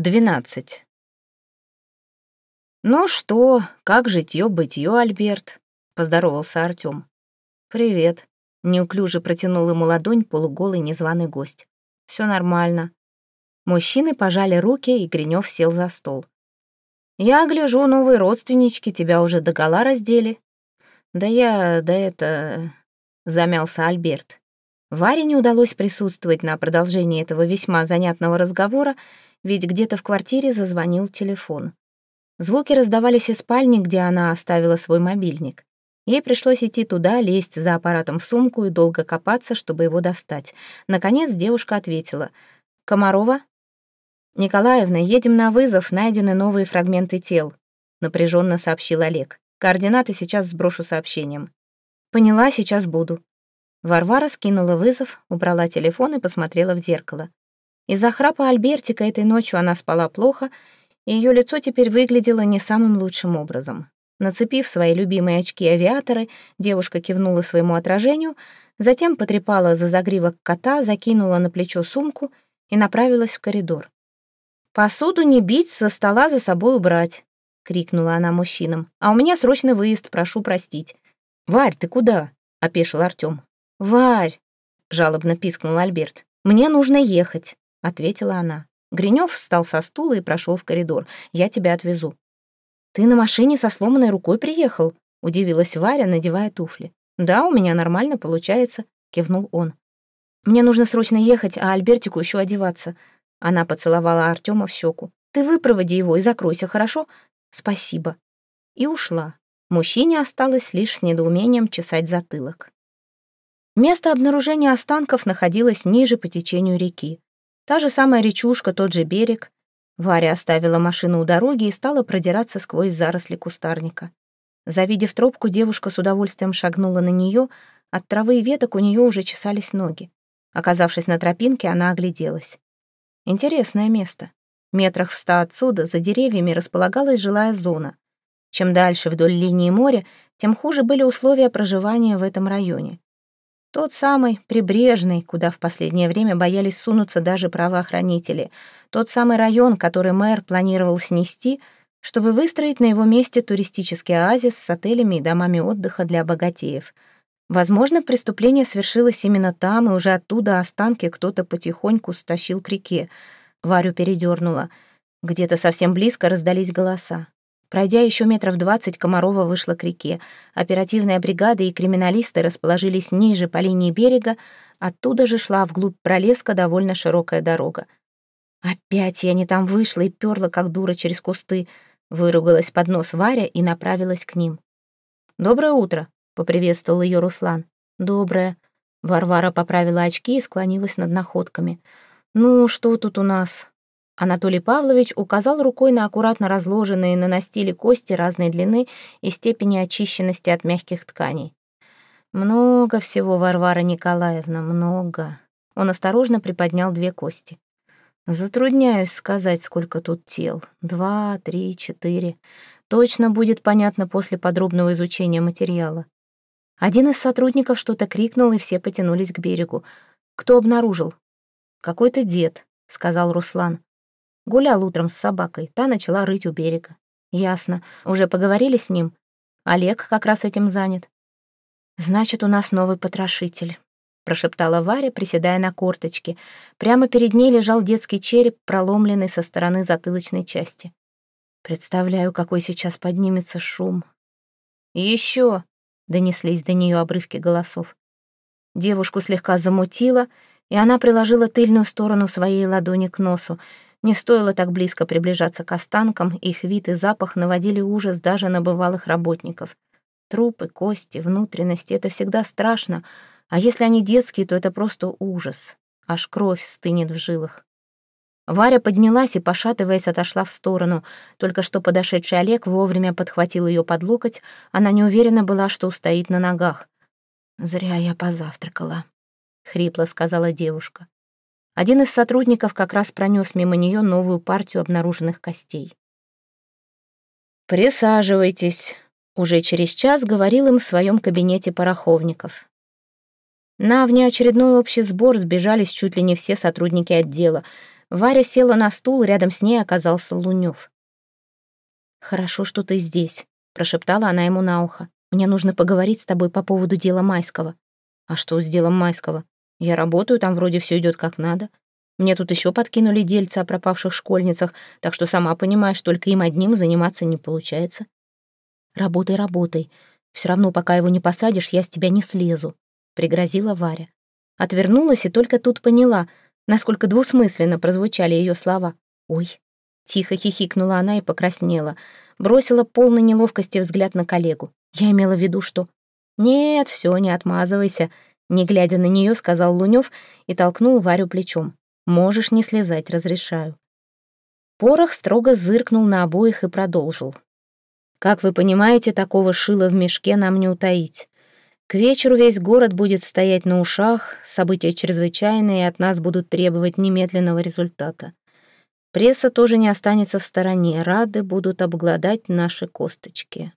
12. «Ну что, как житьё-бытьё, Альберт?» — поздоровался Артём. «Привет», — неуклюже протянул ему ладонь полуголый незваный гость. «Всё нормально». Мужчины пожали руки, и Гринёв сел за стол. «Я гляжу, новые родственнички тебя уже догола раздели». «Да я, да это...» — замялся Альберт. Варе не удалось присутствовать на продолжении этого весьма занятного разговора, ведь где-то в квартире зазвонил телефон. Звуки раздавались из спальни, где она оставила свой мобильник. Ей пришлось идти туда, лезть за аппаратом в сумку и долго копаться, чтобы его достать. Наконец девушка ответила. «Комарова?» «Николаевна, едем на вызов, найдены новые фрагменты тел», — напряженно сообщил Олег. «Координаты сейчас сброшу сообщением». «Поняла, сейчас буду». Варвара скинула вызов, убрала телефон и посмотрела в зеркало. Из-за храпа Альбертика этой ночью она спала плохо, и ее лицо теперь выглядело не самым лучшим образом. Нацепив свои любимые очки-авиаторы, девушка кивнула своему отражению, затем потрепала за загривок кота, закинула на плечо сумку и направилась в коридор. «Посуду не бить, со стола за собой убрать», — крикнула она мужчинам. «А у меня срочный выезд, прошу простить». «Варь, ты куда?» — опешил Артем. «Варь!» — жалобно пискнул Альберт. «Мне нужно ехать». — ответила она. Гринёв встал со стула и прошел в коридор. «Я тебя отвезу». «Ты на машине со сломанной рукой приехал?» — удивилась Варя, надевая туфли. «Да, у меня нормально получается», — кивнул он. «Мне нужно срочно ехать, а Альбертику еще одеваться». Она поцеловала Артема в щеку. «Ты выпроводи его и закройся, хорошо?» «Спасибо». И ушла. Мужчине осталось лишь с недоумением чесать затылок. Место обнаружения останков находилось ниже по течению реки. Та же самая речушка, тот же берег. Варя оставила машину у дороги и стала продираться сквозь заросли кустарника. Завидев тропку, девушка с удовольствием шагнула на нее. От травы и веток у нее уже чесались ноги. Оказавшись на тропинке, она огляделась. Интересное место. Метрах в ста отсюда, за деревьями, располагалась жилая зона. Чем дальше вдоль линии моря, тем хуже были условия проживания в этом районе. Тот самый прибрежный, куда в последнее время боялись сунуться даже правоохранители. Тот самый район, который мэр планировал снести, чтобы выстроить на его месте туристический оазис с отелями и домами отдыха для богатеев. Возможно, преступление свершилось именно там, и уже оттуда останки кто-то потихоньку стащил к реке. Варю передернула. Где-то совсем близко раздались голоса. Пройдя еще метров двадцать, Комарова вышла к реке. Оперативная бригада и криминалисты расположились ниже по линии берега, оттуда же шла вглубь пролеска довольно широкая дорога. «Опять я не там вышла и перла, как дура, через кусты», выругалась под нос Варя и направилась к ним. «Доброе утро», — поприветствовал ее Руслан. «Доброе». Варвара поправила очки и склонилась над находками. «Ну, что тут у нас?» Анатолий Павлович указал рукой на аккуратно разложенные на настиле кости разной длины и степени очищенности от мягких тканей. «Много всего, Варвара Николаевна, много». Он осторожно приподнял две кости. «Затрудняюсь сказать, сколько тут тел. Два, три, четыре. Точно будет понятно после подробного изучения материала». Один из сотрудников что-то крикнул, и все потянулись к берегу. «Кто обнаружил?» «Какой-то дед», — сказал Руслан. Гулял утром с собакой, та начала рыть у берега. Ясно. Уже поговорили с ним? Олег как раз этим занят. Значит, у нас новый потрошитель, прошептала Варя, приседая на корточки. Прямо перед ней лежал детский череп, проломленный со стороны затылочной части. Представляю, какой сейчас поднимется шум. Еще донеслись до нее обрывки голосов. Девушку слегка замутило, и она приложила тыльную сторону своей ладони к носу. Не стоило так близко приближаться к останкам, их вид и запах наводили ужас даже на бывалых работников. Трупы, кости, внутренности — это всегда страшно, а если они детские, то это просто ужас. Аж кровь стынет в жилах. Варя поднялась и, пошатываясь, отошла в сторону. Только что подошедший Олег вовремя подхватил ее под локоть. Она не уверена была, что устоит на ногах. «Зря я позавтракала», — хрипло сказала девушка. Один из сотрудников как раз пронес мимо нее новую партию обнаруженных костей. «Присаживайтесь», — уже через час говорил им в своем кабинете пороховников. На внеочередной общий сбор сбежались чуть ли не все сотрудники отдела. Варя села на стул, рядом с ней оказался Лунёв. «Хорошо, что ты здесь», — прошептала она ему на ухо. «Мне нужно поговорить с тобой по поводу дела Майского». «А что с делом Майского? Я работаю, там вроде все идет как надо. Мне тут еще подкинули дельца о пропавших школьницах, так что сама понимаешь, только им одним заниматься не получается». «Работай, работай. Все равно, пока его не посадишь, я с тебя не слезу», — пригрозила Варя. Отвернулась и только тут поняла, насколько двусмысленно прозвучали ее слова. «Ой». Тихо хихикнула она и покраснела. Бросила полный неловкости взгляд на коллегу. Я имела в виду, что... «Нет, все, не отмазывайся», — не глядя на нее, сказал Лунев и толкнул Варю плечом. «Можешь не слезать, разрешаю». Порох строго зыркнул на обоих и продолжил. Как вы понимаете, такого шила в мешке нам не утаить. К вечеру весь город будет стоять на ушах, события чрезвычайные, и от нас будут требовать немедленного результата. Пресса тоже не останется в стороне, рады будут обглодать наши косточки.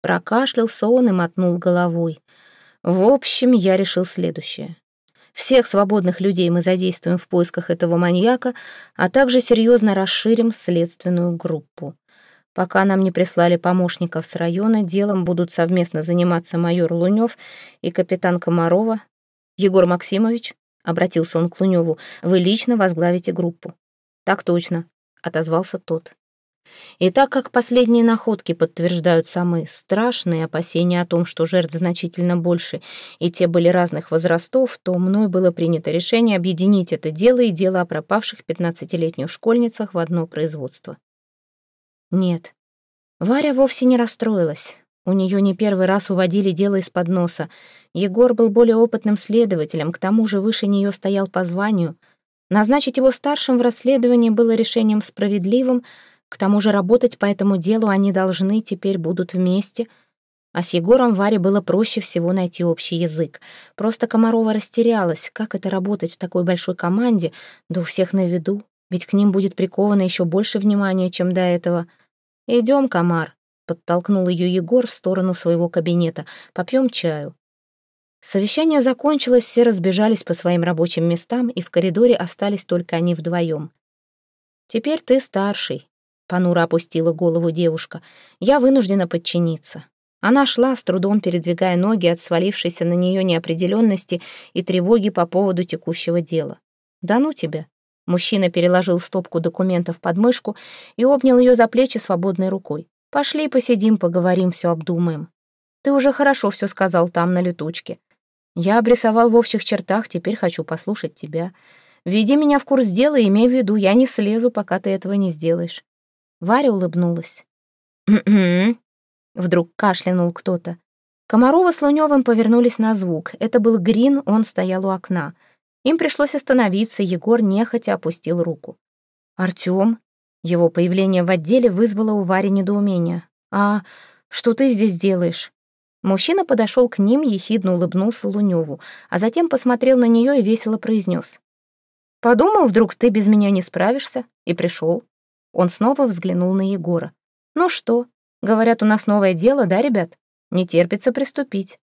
Прокашлялся он и мотнул головой. В общем, я решил следующее. Всех свободных людей мы задействуем в поисках этого маньяка, а также серьезно расширим следственную группу. Пока нам не прислали помощников с района, делом будут совместно заниматься майор Лунёв и капитан Комарова. Егор Максимович, — обратился он к Лунёву, — вы лично возглавите группу. Так точно, — отозвался тот. И так как последние находки подтверждают самые страшные опасения о том, что жертв значительно больше, и те были разных возрастов, то мной было принято решение объединить это дело и дело о пропавших 15-летних школьницах в одно производство. Нет, Варя вовсе не расстроилась. У нее не первый раз уводили дело из-под носа. Егор был более опытным следователем, к тому же выше нее стоял по званию. Назначить его старшим в расследовании было решением справедливым, к тому же работать по этому делу они должны теперь будут вместе. А с Егором Варе было проще всего найти общий язык. Просто Комарова растерялась, как это работать в такой большой команде, да у всех на виду, ведь к ним будет приковано еще больше внимания, чем до этого — «Идем, комар», — подтолкнул ее Егор в сторону своего кабинета. «Попьем чаю». Совещание закончилось, все разбежались по своим рабочим местам, и в коридоре остались только они вдвоем. «Теперь ты старший», — понуро опустила голову девушка. «Я вынуждена подчиниться». Она шла, с трудом передвигая ноги от свалившейся на нее неопределенности и тревоги по поводу текущего дела. «Да ну тебя!» Мужчина переложил стопку документов под мышку и обнял ее за плечи свободной рукой. «Пошли посидим, поговорим, все обдумаем. Ты уже хорошо все сказал там, на летучке. Я обрисовал в общих чертах, теперь хочу послушать тебя. Веди меня в курс дела и имей в виду, я не слезу, пока ты этого не сделаешь». Варя улыбнулась. «М-м-м», вдруг кашлянул кто-то. Комарова с Лунёвым повернулись на звук. Это был Грин, он стоял у окна. Им пришлось остановиться, Егор нехотя опустил руку. «Артём?» Его появление в отделе вызвало у Вари недоумение. «А что ты здесь делаешь?» Мужчина подошел к ним, ехидно улыбнулся Лунёву, а затем посмотрел на нее и весело произнес. «Подумал, вдруг ты без меня не справишься?» И пришел. Он снова взглянул на Егора. «Ну что, говорят, у нас новое дело, да, ребят? Не терпится приступить».